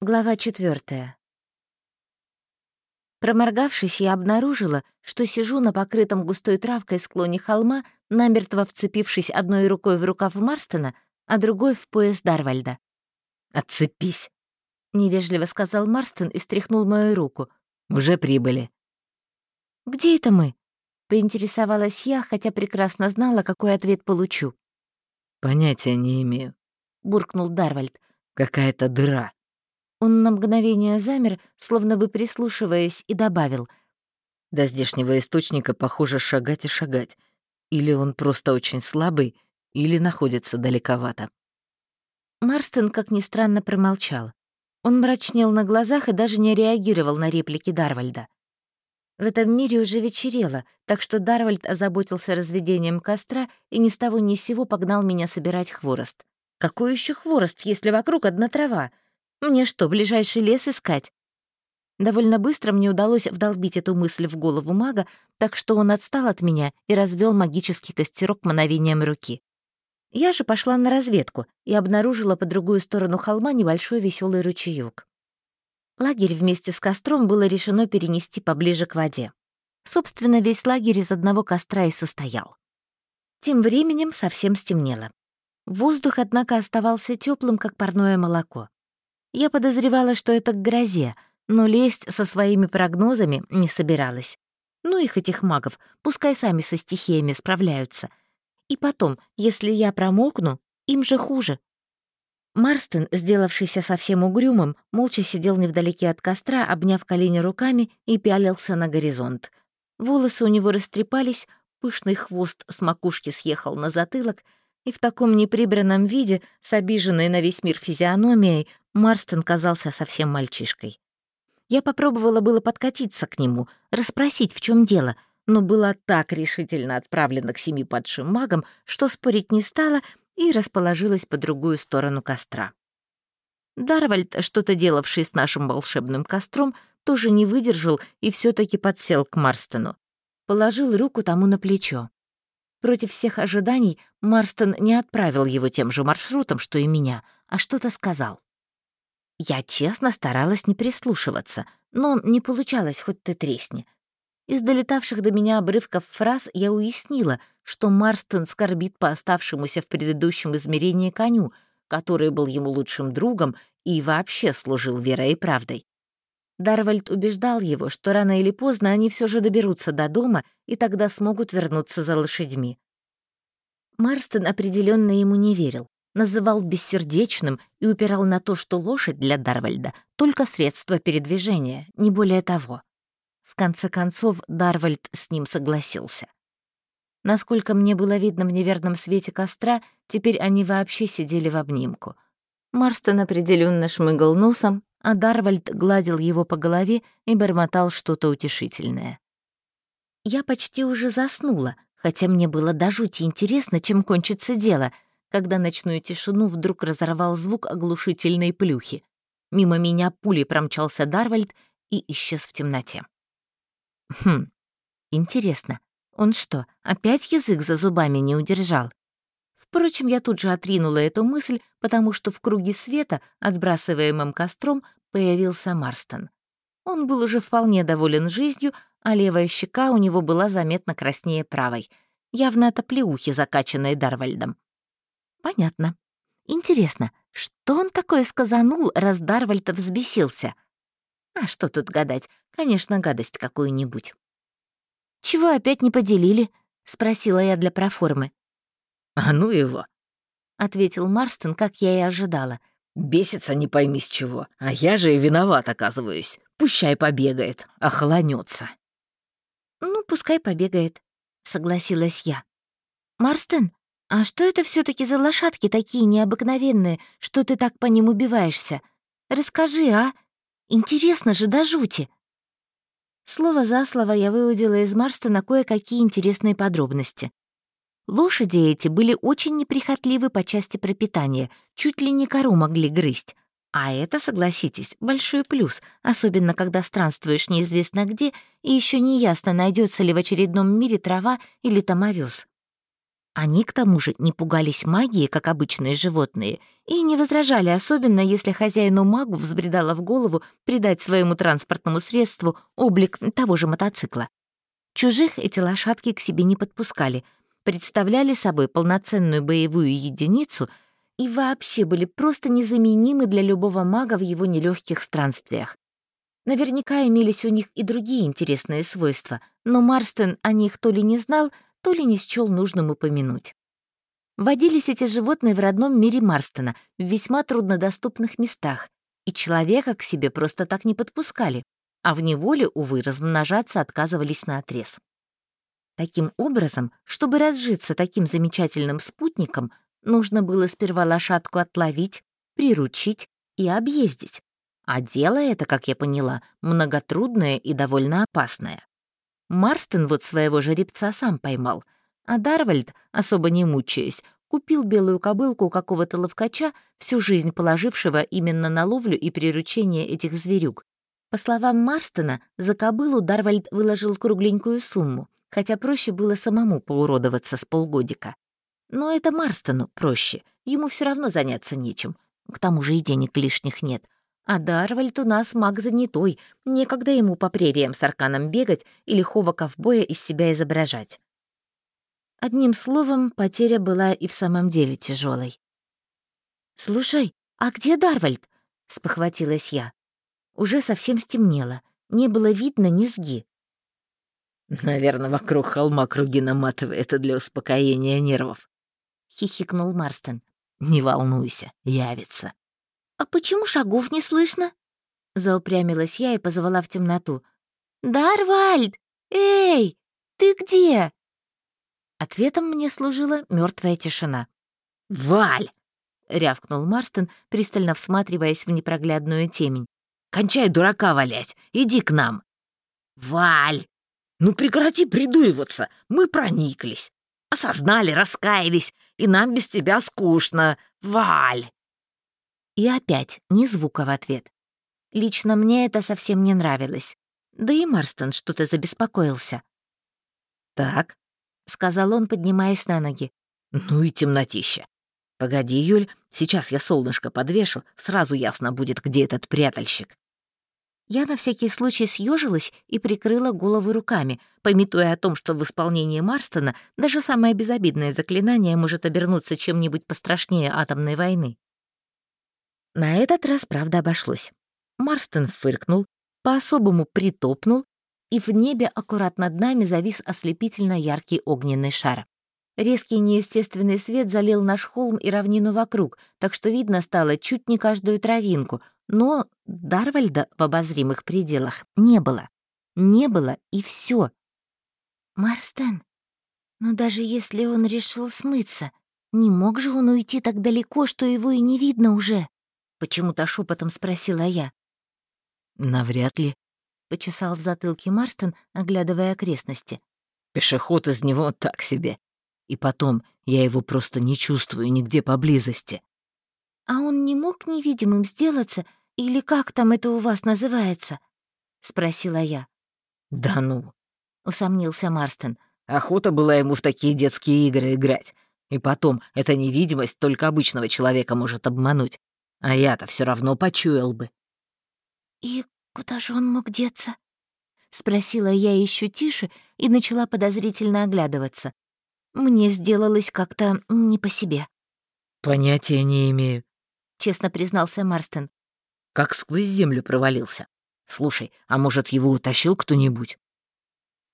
Глава четвертая. Проморгавшись, я обнаружила, что сижу на покрытом густой травкой склоне холма, намертво вцепившись одной рукой в рукав Марстона, а другой в пояс Дарвальда. «Отцепись!» — невежливо сказал Марстон и стряхнул мою руку. «Уже прибыли». «Где это мы?» — поинтересовалась я, хотя прекрасно знала, какой ответ получу. «Понятия не имею», — буркнул Дарвальд. «Какая-то дыра». Он на мгновение замер, словно бы прислушиваясь, и добавил. «До здешнего источника, похоже, шагать и шагать. Или он просто очень слабый, или находится далековато». Марстон, как ни странно, промолчал. Он мрачнел на глазах и даже не реагировал на реплики Дарвальда. В этом мире уже вечерело, так что Дарвальд озаботился разведением костра и ни с того ни с сего погнал меня собирать хворост. Какой еще хворост, если вокруг одна трава? Мне что, ближайший лес искать? Довольно быстро мне удалось вдолбить эту мысль в голову мага, так что он отстал от меня и развел магический костерок мановением руки. Я же пошла на разведку и обнаружила по другую сторону холма небольшой веселый ручеёк. Лагерь вместе с костром было решено перенести поближе к воде. Собственно, весь лагерь из одного костра и состоял. Тем временем совсем стемнело. Воздух, однако, оставался теплым, как парное молоко. Я подозревала, что это к грозе, но лезть со своими прогнозами не собиралась. Ну их, этих магов, пускай сами со стихиями справляются. И потом, если я промокну, им же хуже. Марстон, сделавшийся совсем угрюмым, молча сидел невдалеке от костра, обняв колени руками и пялился на горизонт. Волосы у него растрепались, пышный хвост с макушки съехал на затылок, и в таком неприбранном виде, с обиженной на весь мир физиономией, Марстон казался совсем мальчишкой. Я попробовала было подкатиться к нему, расспросить, в чем дело, но была так решительно отправлена к семи падшим магам, что спорить не стала и расположилась по другую сторону костра. Дарвальд, что-то делавший с нашим волшебным костром, тоже не выдержал и все таки подсел к Марстону. Положил руку тому на плечо. Против всех ожиданий Марстон не отправил его тем же маршрутом, что и меня, а что-то сказал. Я честно старалась не прислушиваться, но не получалось, хоть ты тресни. Из долетавших до меня обрывков фраз я уяснила, что Марстон скорбит по оставшемуся в предыдущем измерении коню, который был ему лучшим другом и вообще служил верой и правдой. Дарвальд убеждал его, что рано или поздно они все же доберутся до дома и тогда смогут вернуться за лошадьми. Марстон определенно ему не верил называл бессердечным и упирал на то, что лошадь для Дарвальда — только средство передвижения, не более того. В конце концов, Дарвальд с ним согласился. Насколько мне было видно в неверном свете костра, теперь они вообще сидели в обнимку. Марстон определенно шмыгал носом, а Дарвальд гладил его по голове и бормотал что-то утешительное. Я почти уже заснула, хотя мне было до жути интересно, чем кончится дело — когда ночную тишину вдруг разорвал звук оглушительной плюхи. Мимо меня пулей промчался Дарвальд и исчез в темноте. Хм, интересно, он что, опять язык за зубами не удержал? Впрочем, я тут же отринула эту мысль, потому что в круге света, отбрасываемым костром, появился Марстон. Он был уже вполне доволен жизнью, а левая щека у него была заметно краснее правой. Явно от оплеухи, закачанной Дарвальдом. Понятно. Интересно, что он такое сказанул, раз Дарвальд взбесился? А что тут гадать? Конечно, гадость какую-нибудь. «Чего опять не поделили?» — спросила я для проформы. «А ну его!» — ответил Марстон, как я и ожидала. «Бесится не пойми с чего, а я же и виноват оказываюсь. Пущай побегает, охланется. «Ну, пускай побегает», — согласилась я. «Марстон, «А что это все таки за лошадки такие необыкновенные, что ты так по ним убиваешься? Расскажи, а? Интересно же до жути!» Слово за слово я выудила из Марстона кое-какие интересные подробности. Лошади эти были очень неприхотливы по части пропитания, чуть ли не кору могли грызть. А это, согласитесь, большой плюс, особенно когда странствуешь неизвестно где, и еще не ясно, найдется ли в очередном мире трава или там овес. Они, к тому же, не пугались магии, как обычные животные, и не возражали, особенно если хозяину-магу взбредало в голову придать своему транспортному средству облик того же мотоцикла. Чужих эти лошадки к себе не подпускали, представляли собой полноценную боевую единицу и вообще были просто незаменимы для любого мага в его нелегких странствиях. Наверняка имелись у них и другие интересные свойства, но Марстон о них то ли не знал, то ли не счёл нужным упомянуть. Водились эти животные в родном мире Марстона, в весьма труднодоступных местах, и человека к себе просто так не подпускали, а в неволе, увы, размножаться отказывались наотрез. Таким образом, чтобы разжиться таким замечательным спутником, нужно было сперва лошадку отловить, приручить и объездить. А дело это, как я поняла, многотрудное и довольно опасное. Марстон вот своего жеребца сам поймал, а Дарвальд, особо не мучаясь, купил белую кобылку у какого-то ловкача, всю жизнь положившего именно на ловлю и приручение этих зверюк. По словам Марстона, за кобылу Дарвальд выложил кругленькую сумму, хотя проще было самому поуродоваться с полгодика. Но это Марстону проще, ему все равно заняться нечем. К тому же и денег лишних нет — а Дарвальд у нас маг занятой, некогда ему по прериям с арканом бегать и лихого ковбоя из себя изображать. Одним словом, потеря была и в самом деле тяжелой. «Слушай, а где Дарвальд?» — спохватилась я. Уже совсем стемнело, не было видно низги. «Наверное, вокруг холма круги наматывает для успокоения нервов», — хихикнул Марстон. «Не волнуйся, явится». «А почему шагов не слышно?» Заупрямилась я и позвала в темноту. «Дарвальд! Эй, ты где?» Ответом мне служила мертвая тишина. «Валь!» — рявкнул Марстон, пристально всматриваясь в непроглядную темень. «Кончай дурака валять! Иди к нам!» «Валь! Ну прекрати придуиваться! Мы прониклись! Осознали, раскаялись, и нам без тебя скучно! Валь!» И опять ни звука в ответ. Лично мне это совсем не нравилось. Да и Марстон что-то забеспокоился. «Так», — сказал он, поднимаясь на ноги. «Ну и темнотища. Погоди, Юль, сейчас я солнышко подвешу, сразу ясно будет, где этот прятальщик». Я на всякий случай съежилась и прикрыла голову руками, пометуя о том, что в исполнении Марстона даже самое безобидное заклинание может обернуться чем-нибудь пострашнее атомной войны. На этот раз, правда, обошлось. Марстон фыркнул, по-особому притопнул, и в небе аккурат над нами завис ослепительно яркий огненный шар. Резкий неестественный свет залил наш холм и равнину вокруг, так что видно стало чуть не каждую травинку, но Дарвальда в обозримых пределах не было. Не было, и все. «Марстон, но даже если он решил смыться, не мог же он уйти так далеко, что его и не видно уже?» Почему-то шепотом спросила я. «Навряд ли», — почесал в затылке Марстон, оглядывая окрестности. «Пешеход из него так себе. И потом, я его просто не чувствую нигде поблизости». «А он не мог невидимым сделаться, или как там это у вас называется?» — спросила я. «Да ну», — усомнился Марстон. «Охота была ему в такие детские игры играть. И потом, эта невидимость только обычного человека может обмануть. А я-то все равно почуял бы. «И куда же он мог деться?» — спросила я еще тише и начала подозрительно оглядываться. Мне сделалось как-то не по себе. «Понятия не имею», — честно признался Марстон. «Как сквозь землю провалился. Слушай, а может, его утащил кто-нибудь?»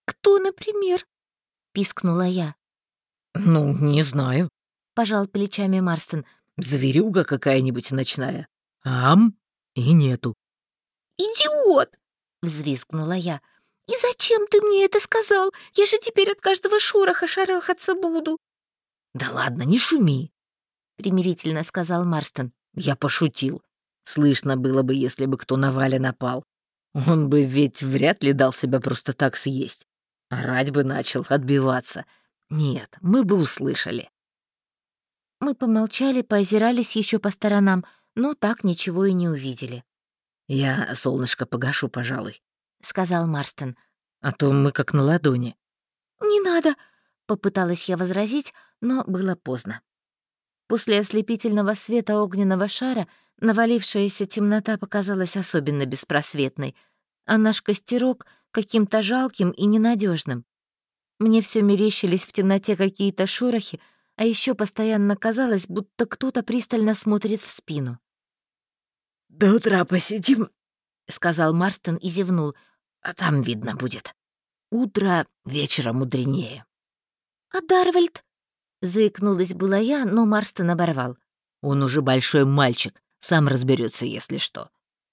«Кто, например?» — пискнула я. «Ну, не знаю», — пожал плечами Марстон. Зверюга какая-нибудь ночная. Ам? И нету. «Идиот!» — взвизгнула я. «И зачем ты мне это сказал? Я же теперь от каждого шороха шарахаться буду». «Да ладно, не шуми», — примирительно сказал Марстон. «Я пошутил. Слышно было бы, если бы кто на Валя напал. Он бы ведь вряд ли дал себя просто так съесть. Орать бы начал, отбиваться. Нет, мы бы услышали. Мы помолчали, поозирались еще по сторонам, но так ничего и не увидели. «Я солнышко погашу, пожалуй», — сказал Марстон. «А то мы как на ладони». «Не надо!» Попыталась я возразить, но было поздно. После ослепительного света огненного шара навалившаяся темнота показалась особенно беспросветной, а наш костерок — каким-то жалким и ненадежным. Мне все мерещились в темноте какие-то шорохи, а еще постоянно казалось, будто кто-то пристально смотрит в спину. «До утра посидим», — сказал Марстон и зевнул, «а там видно будет. Утро вечера мудренее». «А Дарвальд?» — заикнулась была я, но Марстон оборвал. «Он уже большой мальчик, сам разберется, если что.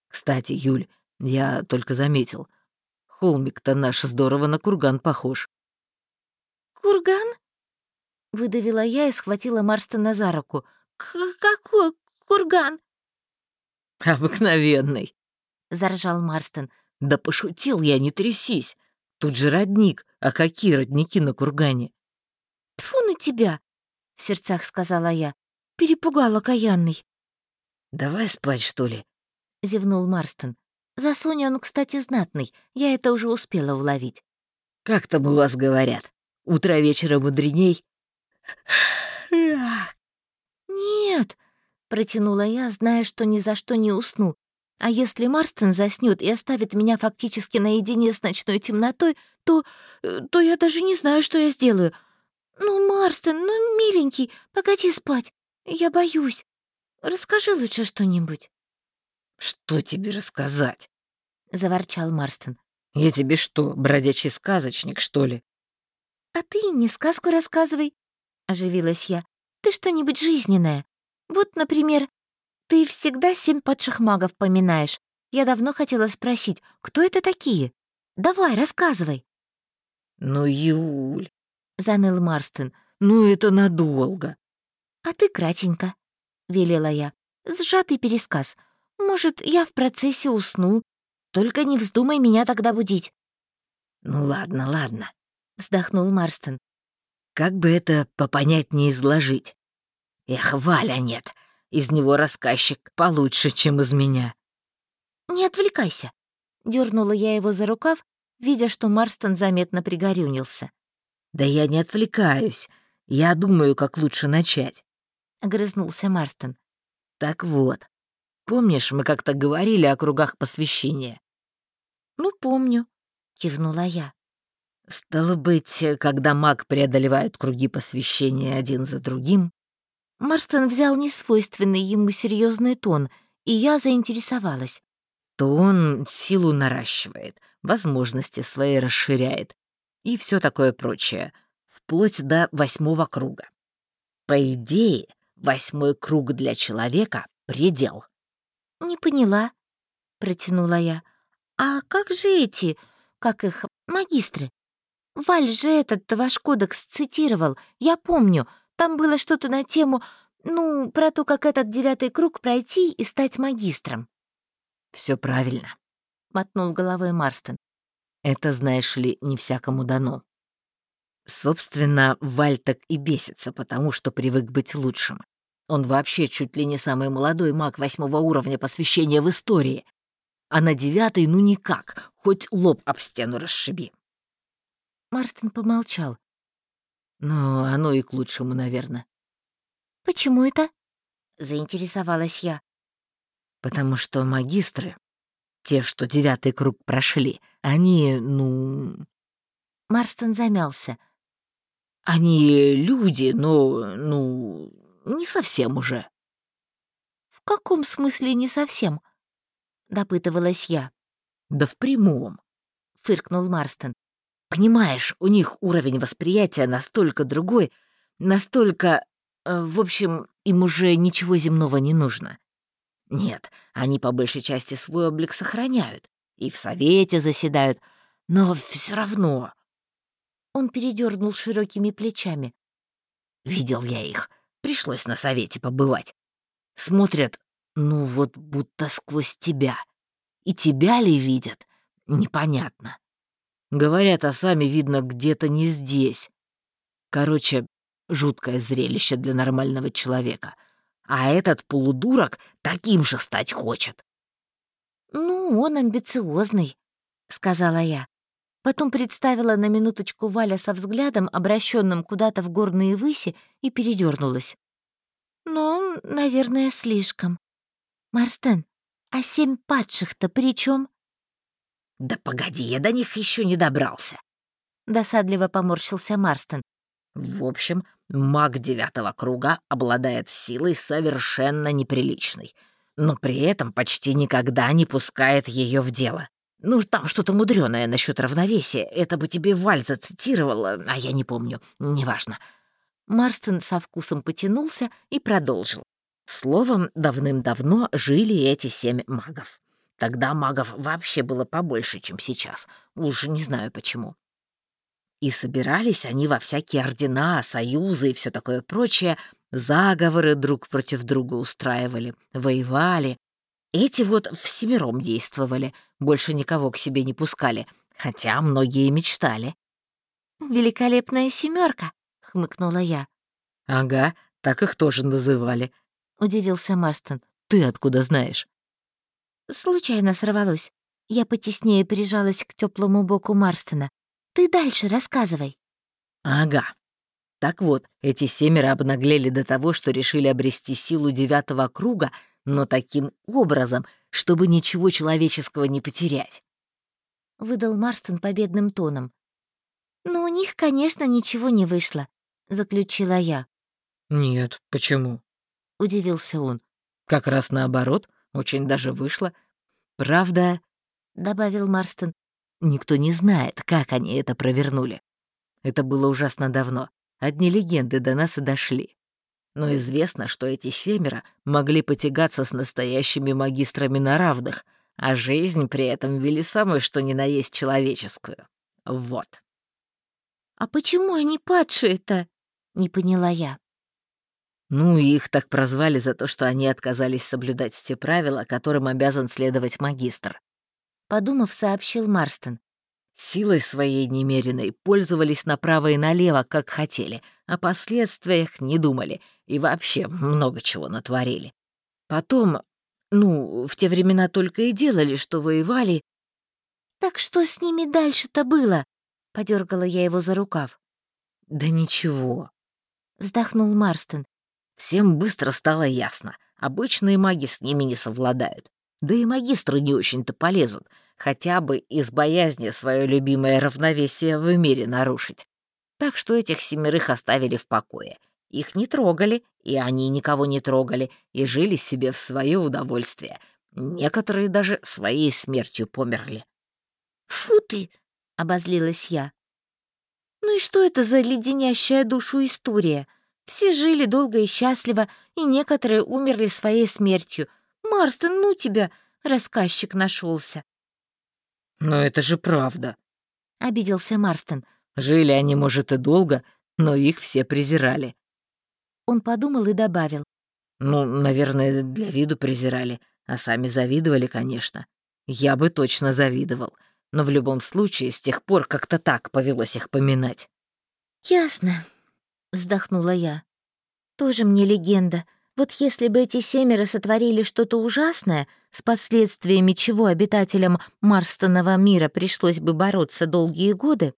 Кстати, Юль, я только заметил, холмик-то наш здорово на курган похож». «Курган?» — выдавила я и схватила Марстона за руку. «Какой курган?» «Обыкновенный», — заржал Марстон. «Да пошутил я, не трясись. Тут же родник, а какие родники на кургане?» «Тьфу на тебя!» — в сердцах сказала я. «Перепугал окаянный». «Давай спать, что ли?» — зевнул Марстон. За Соню он, кстати, знатный, я это уже успела уловить. «Как там у вас говорят? Утро вечера мудреней?» «Нет!» — протянула я, зная, что ни за что не усну. А если Марстон заснет и оставит меня фактически наедине с ночной темнотой, то... Э, то я даже не знаю, что я сделаю. Ну, Марстон, ну, миленький, погоди спать. Я боюсь. Расскажи лучше что-нибудь. «Что тебе рассказать?» — заворчал Марстон. «Я тебе что, бродячий сказочник, что ли?» «А ты не сказку рассказывай», — оживилась я. «Ты что-нибудь жизненное. Вот, например, ты всегда семь падших магов поминаешь. Я давно хотела спросить, кто это такие? Давай, рассказывай». «Ну, Юль», — заныл Марстон, — «ну это надолго». «А ты кратенько», — велела я. «Сжатый пересказ. Может, я в процессе усну. Только не вздумай меня тогда будить». «Ну ладно, ладно», — вздохнул Марстон. «Как бы это попонятнее изложить? Эх, Валя нет, из него рассказчик получше, чем из меня». «Не отвлекайся», — дернула я его за рукав, видя, что Марстон заметно пригорюнился. «Да я не отвлекаюсь. Я думаю, как лучше начать», — огрызнулся Марстон. «Так вот, помнишь, мы как-то говорили о кругах посвящения?» «Ну, помню», — кивнула я. «Стало быть, когда маг преодолевает круги посвящения один за другим, Марстон взял несвойственный ему серьезный тон, и я заинтересовалась. То он силу наращивает, возможности свои расширяет и все такое прочее, вплоть до восьмого круга. По идее, восьмой круг для человека — предел. «Не поняла», — протянула я. «А как же эти, как их, магистры? Валь же этот ваш кодекс цитировал, я помню, там было что-то на тему, ну, про то, как этот девятый круг пройти и стать магистром. Все правильно», — мотнул головой Марстон. «Это, знаешь ли, не всякому дано. Собственно, Валь так и бесится, потому что привык быть лучшим. Он вообще чуть ли не самый молодой маг восьмого уровня посвящения в истории. А на девятый ну никак, хоть лоб об стену расшиби. Марстон помолчал. «Ну, оно и к лучшему, наверное». «Почему это?» — заинтересовалась я. «Потому что магистры, те, что девятый круг прошли, они, ну...» Марстон замялся. «Они люди, но, ну, не совсем уже». «В каком смысле не совсем?» — допытывалась я. «Да в прямом», — фыркнул Марстон. Понимаешь, у них уровень восприятия настолько другой, настолько... Э, в общем, им уже ничего земного не нужно. Нет, они по большей части свой облик сохраняют и в совете заседают, но все равно... Он передернул широкими плечами. Видел я их, пришлось на совете побывать. Смотрят, ну вот будто сквозь тебя. И тебя ли видят, непонятно. Говорят, а сами, видно, где-то не здесь. Короче, жуткое зрелище для нормального человека. А этот полудурок таким же стать хочет. «Ну, он амбициозный», — сказала я. Потом представила на минуточку Валя со взглядом, обращенным куда-то в горные выси, и передернулась. «Ну, наверное, слишком. Марстен, а семь падших-то при чем? «Да погоди, я до них еще не добрался», — досадливо поморщился Марстон. «В общем, маг девятого круга обладает силой совершенно неприличной, но при этом почти никогда не пускает ее в дело. Ну, там что-то мудреное насчет равновесия. Это бы тебе Валь зацитировала, а я не помню. Неважно. Марстон со вкусом потянулся и продолжил. Словом, давным-давно жили эти семь магов. Тогда магов вообще было побольше, чем сейчас. Уж не знаю почему. И собирались они во всякие ордена, союзы и все такое прочее, заговоры друг против друга устраивали, воевали, эти вот всемиром действовали, больше никого к себе не пускали, хотя многие мечтали. «Великолепная семерка, хмыкнула я. «Ага, так их тоже называли», — удивился Марстон. «Ты откуда знаешь?» «Случайно сорвалось. Я потеснее прижалась к теплому боку Марстона. Ты дальше рассказывай». «Ага. Так вот, эти семеро обнаглели до того, что решили обрести силу девятого круга — но таким образом, чтобы ничего человеческого не потерять. Выдал Марстон победным тоном. «Но у них, конечно, ничего не вышло», — заключила я. «Нет, почему?» — удивился он. «Как раз наоборот, очень даже вышло. Правда, — добавил Марстон, — никто не знает, как они это провернули. Это было ужасно давно. Одни легенды до нас и дошли но известно, что эти семеро могли потягаться с настоящими магистрами на равных, а жизнь при этом вели самую что ни на есть человеческую. Вот. «А почему они падшие-то?» — не поняла я. Ну, их так прозвали за то, что они отказались соблюдать те правила, которым обязан следовать магистр. Подумав, сообщил Марстон. Силой своей немеренной пользовались направо и налево, как хотели, о последствиях не думали и вообще много чего натворили. Потом, ну, в те времена только и делали, что воевали. «Так что с ними дальше-то было?» — подергала я его за рукав. «Да ничего», — вздохнул Марстон. «Всем быстро стало ясно. Обычные маги с ними не совладают. Да и магистры не очень-то полезут, хотя бы из боязни свое любимое равновесие в мире нарушить. Так что этих семерых оставили в покое — их не трогали, и они никого не трогали, и жили себе в свое удовольствие. Некоторые даже своей смертью померли. «Фу ты!» — обозлилась я. «Ну и что это за леденящая душу история? Все жили долго и счастливо, и некоторые умерли своей смертью. Марстон, ну тебя!» — рассказчик нашелся. «Но это же правда», — обиделся Марстон. «Жили они, может, и долго, но их все презирали. Он подумал и добавил. «Ну, наверное, для виду презирали, а сами завидовали, конечно. Я бы точно завидовал, но в любом случае с тех пор как-то так повелось их поминать». «Ясно», — вздохнула я. «Тоже мне легенда. Вот если бы эти семеро сотворили что-то ужасное, с последствиями чего обитателям Марстонова мира пришлось бы бороться долгие годы,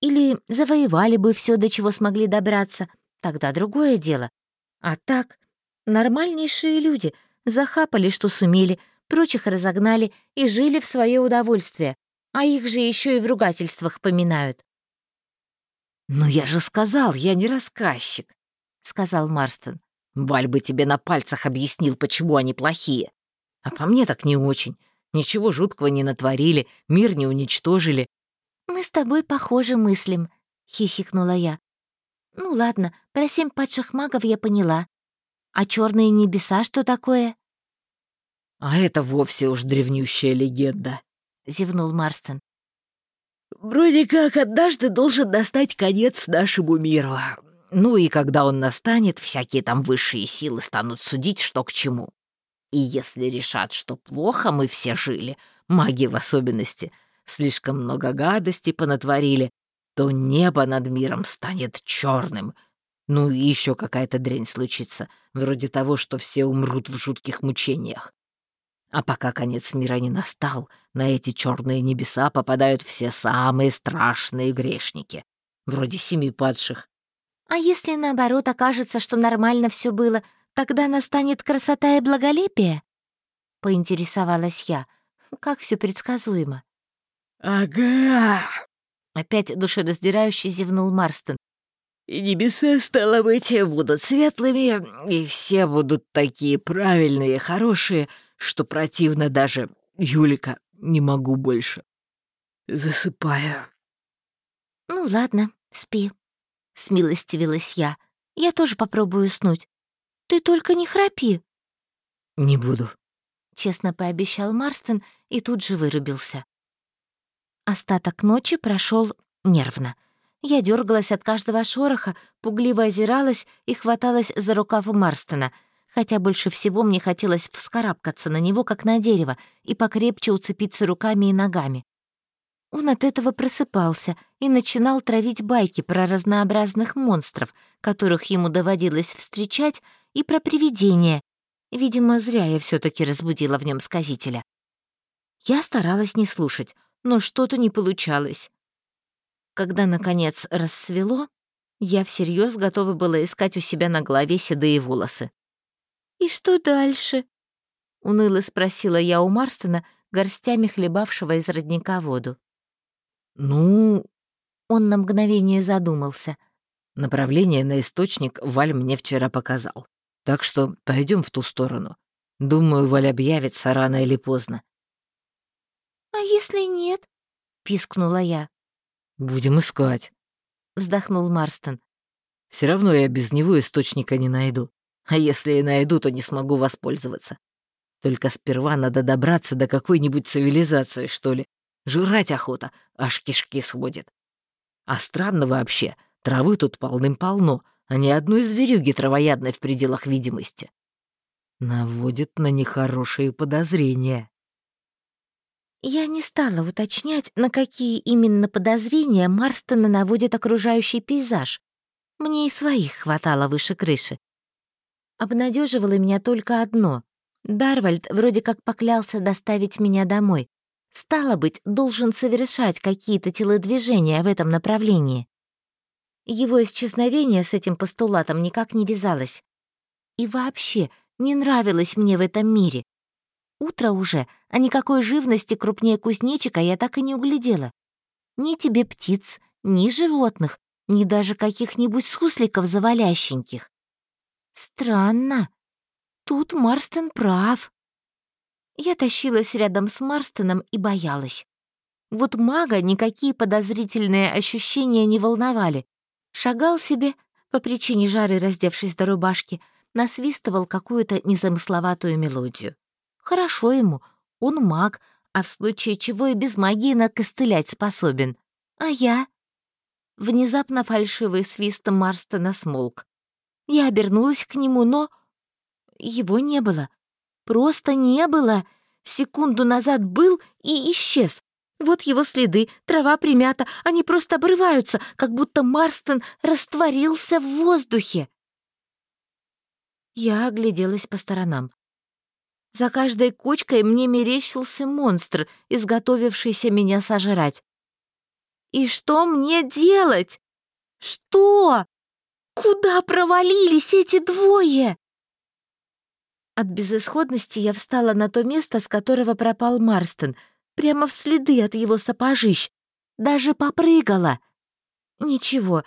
или завоевали бы все, до чего смогли добраться, Тогда другое дело. А так, нормальнейшие люди захапали, что сумели, прочих разогнали и жили в свое удовольствие, а их же еще и в ругательствах поминают. «Ну я же сказал, я не рассказчик», — сказал Марстон. «Валь бы тебе на пальцах объяснил, почему они плохие. А по мне так не очень. Ничего жуткого не натворили, мир не уничтожили». «Мы с тобой похоже мыслим», — хихикнула я. Ну ладно, про семь падших магов я поняла. А черные небеса что такое? А это вовсе уж древнющая легенда, зевнул Марстон. Вроде как однажды должен настать конец нашему миру. Ну и когда он настанет, всякие там высшие силы станут судить, что к чему. И если решат, что плохо мы все жили, маги в особенности, слишком много гадостей понатворили, то небо над миром станет черным. Ну и еще какая-то дрянь случится, вроде того, что все умрут в жутких мучениях. А пока конец мира не настал, на эти черные небеса попадают все самые страшные грешники, вроде семи падших. А если наоборот окажется, что нормально все было, тогда настанет красота и благолепие? Поинтересовалась я. Как все предсказуемо. «Ага!» Опять душераздирающе зевнул Марстон. «И небеса, стало быть, будут светлыми, и все будут такие правильные, хорошие, что противно даже. Юлика, не могу больше. Засыпаю». «Ну ладно, спи», — смилостивилась я. «Я тоже попробую уснуть. Ты только не храпи». «Не буду», — честно пообещал Марстон и тут же вырубился. Остаток ночи прошел нервно. Я дергалась от каждого шороха, пугливо озиралась и хваталась за рукав Марстона, хотя больше всего мне хотелось вскарабкаться на него, как на дерево, и покрепче уцепиться руками и ногами. Он от этого просыпался и начинал травить байки про разнообразных монстров, которых ему доводилось встречать, и про привидения. Видимо, зря я все таки разбудила в нем сказителя. Я старалась не слушать, но что-то не получалось. Когда, наконец, рассвело, я всерьез готова была искать у себя на голове седые волосы. «И что дальше?» — уныло спросила я у Марстона, горстями хлебавшего из родника воду. «Ну...» Он на мгновение задумался. «Направление на источник Валь мне вчера показал. Так что пойдем в ту сторону. Думаю, Валь объявится рано или поздно. «А если нет?» — пискнула я. «Будем искать», — вздохнул Марстон. Все равно я без него источника не найду. А если и найду, то не смогу воспользоваться. Только сперва надо добраться до какой-нибудь цивилизации, что ли. Жрать охота, аж кишки сводит. А странно вообще, травы тут полным-полно, а ни одной зверюги травоядной в пределах видимости. Наводит на нехорошие подозрения. Я не стала уточнять, на какие именно подозрения Марстона наводит окружающий пейзаж. Мне и своих хватало выше крыши. Обнадеживало меня только одно. Дарвальд вроде как поклялся доставить меня домой. Стало быть, должен совершать какие-то телодвижения в этом направлении. Его исчезновение с этим постулатом никак не вязалось. И вообще не нравилось мне в этом мире. Утро уже, а никакой живности крупнее кузнечика я так и не углядела. Ни тебе птиц, ни животных, ни даже каких-нибудь сусликов завалященьких. Странно. Тут Марстон прав. Я тащилась рядом с Марстоном и боялась. Вот мага никакие подозрительные ощущения не волновали. Шагал себе, по причине жары раздевшись до рубашки, насвистывал какую-то незамысловатую мелодию. Хорошо ему, он маг, а в случае чего и без магии накостылять способен. А я? Внезапно фальшивый свист Марстона смолк. Я обернулась к нему, но... Его не было. Просто не было. Секунду назад был и исчез. Вот его следы, трава примята, они просто обрываются, как будто Марстон растворился в воздухе. Я огляделась по сторонам. За каждой кучкой мне мерещился монстр, изготовившийся меня сожрать. И что мне делать? Что? Куда провалились эти двое? От безысходности я встала на то место, с которого пропал Марстон, прямо в следы от его сапожищ. Даже попрыгала. Ничего,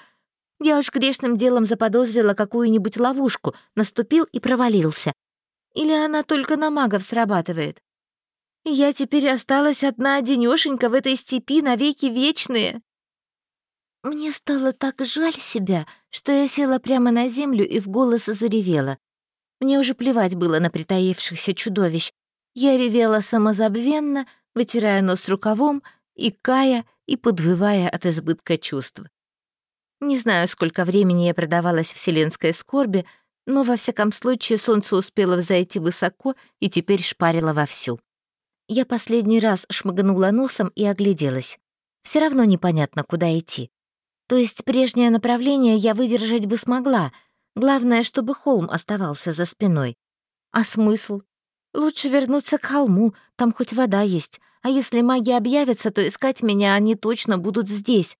я уж грешным делом заподозрила какую-нибудь ловушку, наступил и провалился. Или она только на магов срабатывает? И я теперь осталась одна одинёшенька в этой степи навеки вечные. Мне стало так жаль себя, что я села прямо на землю и в голос заревела. Мне уже плевать было на притаившихся чудовищ. Я ревела самозабвенно, вытирая нос рукавом, и кая, и подвывая от избытка чувств. Не знаю, сколько времени я продавалась вселенской скорби, но, во всяком случае, солнце успело взойти высоко и теперь шпарило вовсю. Я последний раз шмыгнула носом и огляделась. Все равно непонятно, куда идти. То есть прежнее направление я выдержать бы смогла. Главное, чтобы холм оставался за спиной. А смысл? Лучше вернуться к холму, там хоть вода есть. А если маги объявятся, то искать меня они точно будут здесь.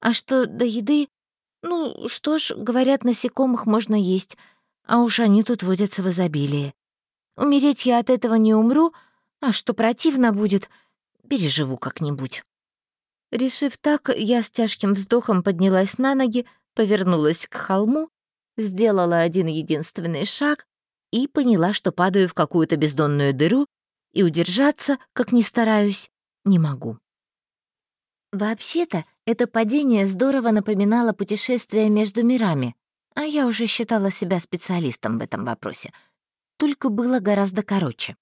А что до еды? Ну, что ж, говорят, насекомых можно есть, а уж они тут водятся в изобилии. Умереть я от этого не умру, а что противно будет, переживу как-нибудь. Решив так, я с тяжким вздохом поднялась на ноги, повернулась к холму, сделала один единственный шаг и поняла, что падаю в какую-то бездонную дыру и удержаться, как ни стараюсь, не могу. Вообще-то, это падение здорово напоминало путешествие между мирами, а я уже считала себя специалистом в этом вопросе. Только было гораздо короче.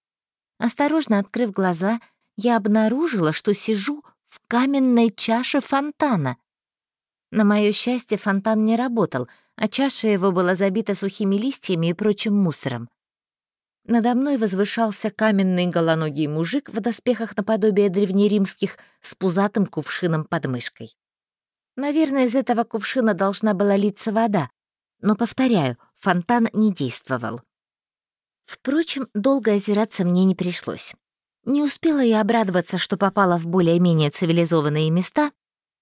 Осторожно открыв глаза, я обнаружила, что сижу в каменной чаше фонтана. На моё счастье, фонтан не работал, а чаша его была забита сухими листьями и прочим мусором. Надо мной возвышался каменный голоногий мужик в доспехах наподобие древнеримских с пузатым кувшином под мышкой. Наверное, из этого кувшина должна была литься вода, но, повторяю, фонтан не действовал. Впрочем, долго озираться мне не пришлось. Не успела я обрадоваться, что попала в более-менее цивилизованные места,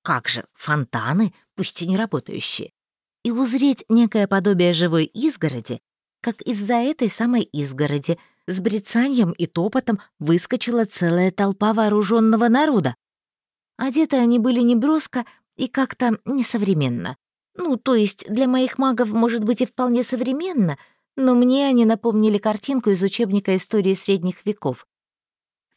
как же, фонтаны, пусть и не работающие, и узреть некое подобие живой изгороди, как из-за этой самой изгороди с брецаньем и топотом выскочила целая толпа вооруженного народа. Одеты они были неброско и как-то несовременно. Ну, то есть для моих магов, может быть, и вполне современно, но мне они напомнили картинку из учебника истории средних веков.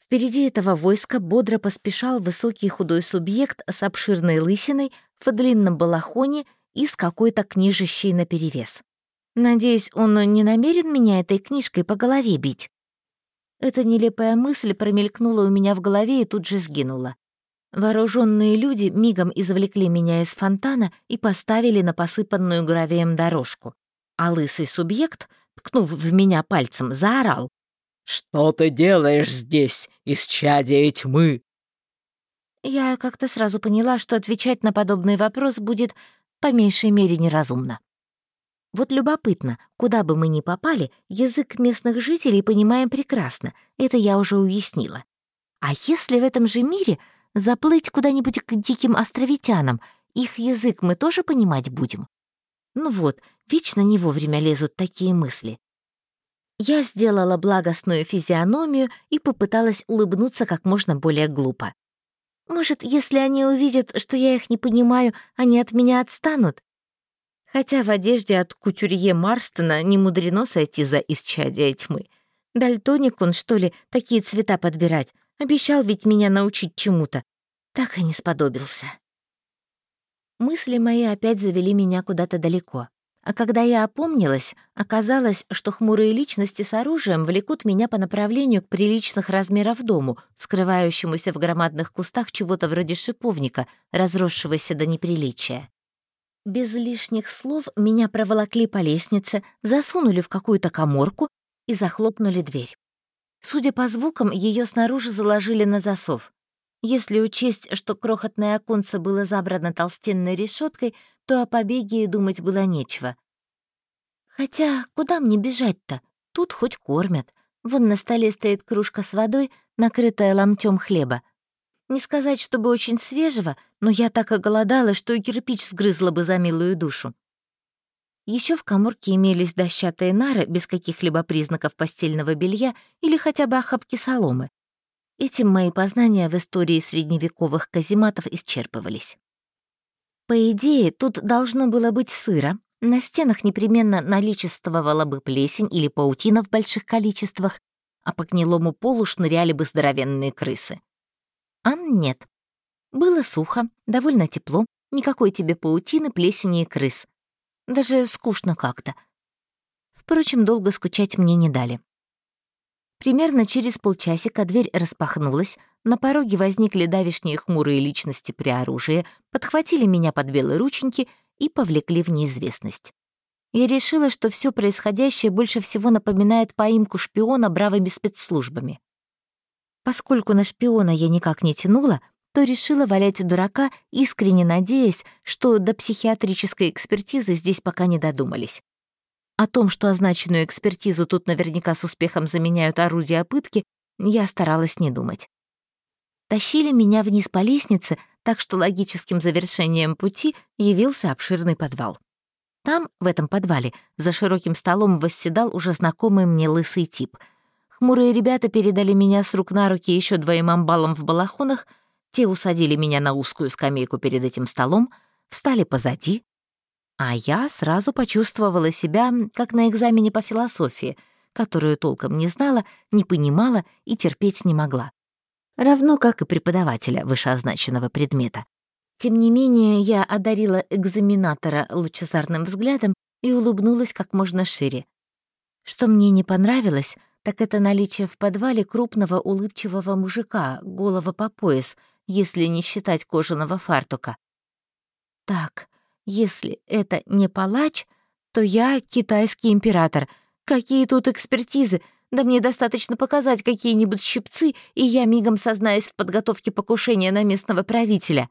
Впереди этого войска бодро поспешал высокий худой субъект с обширной лысиной в длинном балахоне и с какой-то книжищей наперевес. Надеюсь, он не намерен меня этой книжкой по голове бить. Эта нелепая мысль промелькнула у меня в голове и тут же сгинула. Вооруженные люди мигом извлекли меня из фонтана и поставили на посыпанную гравием дорожку. А лысый субъект, ткнув в меня пальцем, заорал. «Что ты делаешь здесь, исчадие тьмы?» Я как-то сразу поняла, что отвечать на подобный вопрос будет по меньшей мере неразумно. Вот любопытно, куда бы мы ни попали, язык местных жителей понимаем прекрасно, это я уже уяснила. А если в этом же мире заплыть куда-нибудь к диким островитянам, их язык мы тоже понимать будем? Ну вот, вечно не вовремя лезут такие мысли. Я сделала благостную физиономию и попыталась улыбнуться как можно более глупо. Может, если они увидят, что я их не понимаю, они от меня отстанут? Хотя в одежде от кутюрье Марстона не мудрено сойти за исчадие тьмы. Дальтоник он, что ли, такие цвета подбирать? Обещал ведь меня научить чему-то. Так и не сподобился. Мысли мои опять завели меня куда-то далеко. А когда я опомнилась, оказалось, что хмурые личности с оружием влекут меня по направлению к приличных размеров дому, скрывающемуся в громадных кустах чего-то вроде шиповника, разросшегося до неприличия. Без лишних слов меня проволокли по лестнице, засунули в какую-то коморку и захлопнули дверь. Судя по звукам, ее снаружи заложили на засов. Если учесть, что крохотное оконце было забрано толстенной решеткой, то о побеге и думать было нечего. Хотя куда мне бежать-то? Тут хоть кормят. Вон на столе стоит кружка с водой, накрытая ломтем хлеба. Не сказать, чтобы очень свежего, но я так оголодалась, что и кирпич сгрызла бы за милую душу. Еще в коморке имелись дощатые нары без каких-либо признаков постельного белья или хотя бы охапки соломы. Этим мои познания в истории средневековых казематов исчерпывались. По идее, тут должно было быть сыро, на стенах непременно наличествовала бы плесень или паутина в больших количествах, а по гнилому полу шныряли бы здоровенные крысы. А нет. Было сухо, довольно тепло, никакой тебе паутины, плесени и крыс. Даже скучно как-то. Впрочем, долго скучать мне не дали. Примерно через полчасика дверь распахнулась, на пороге возникли давишние хмурые личности при оружии, подхватили меня под белые рученьки и повлекли в неизвестность. Я решила, что все происходящее больше всего напоминает поимку шпиона бравыми спецслужбами. Поскольку на шпиона я никак не тянула, то решила валять дурака, искренне надеясь, что до психиатрической экспертизы здесь пока не додумались. О том, что означенную экспертизу тут наверняка с успехом заменяют орудия пытки, я старалась не думать. Тащили меня вниз по лестнице, так что логическим завершением пути явился обширный подвал. Там, в этом подвале, за широким столом восседал уже знакомый мне лысый тип. Хмурые ребята передали меня с рук на руки еще двоим амбалам в балахонах, те усадили меня на узкую скамейку перед этим столом, встали позади, а я сразу почувствовала себя, как на экзамене по философии, которую толком не знала, не понимала и терпеть не могла. Равно как и преподавателя вышеозначенного предмета. Тем не менее, я одарила экзаменатора лучезарным взглядом и улыбнулась как можно шире. Что мне не понравилось, так это наличие в подвале крупного улыбчивого мужика, голого по пояс, если не считать кожаного фартука. Так, если это не палач, то я китайский император. Какие тут экспертизы? Да мне достаточно показать какие-нибудь щипцы, и я мигом сознаюсь в подготовке покушения на местного правителя.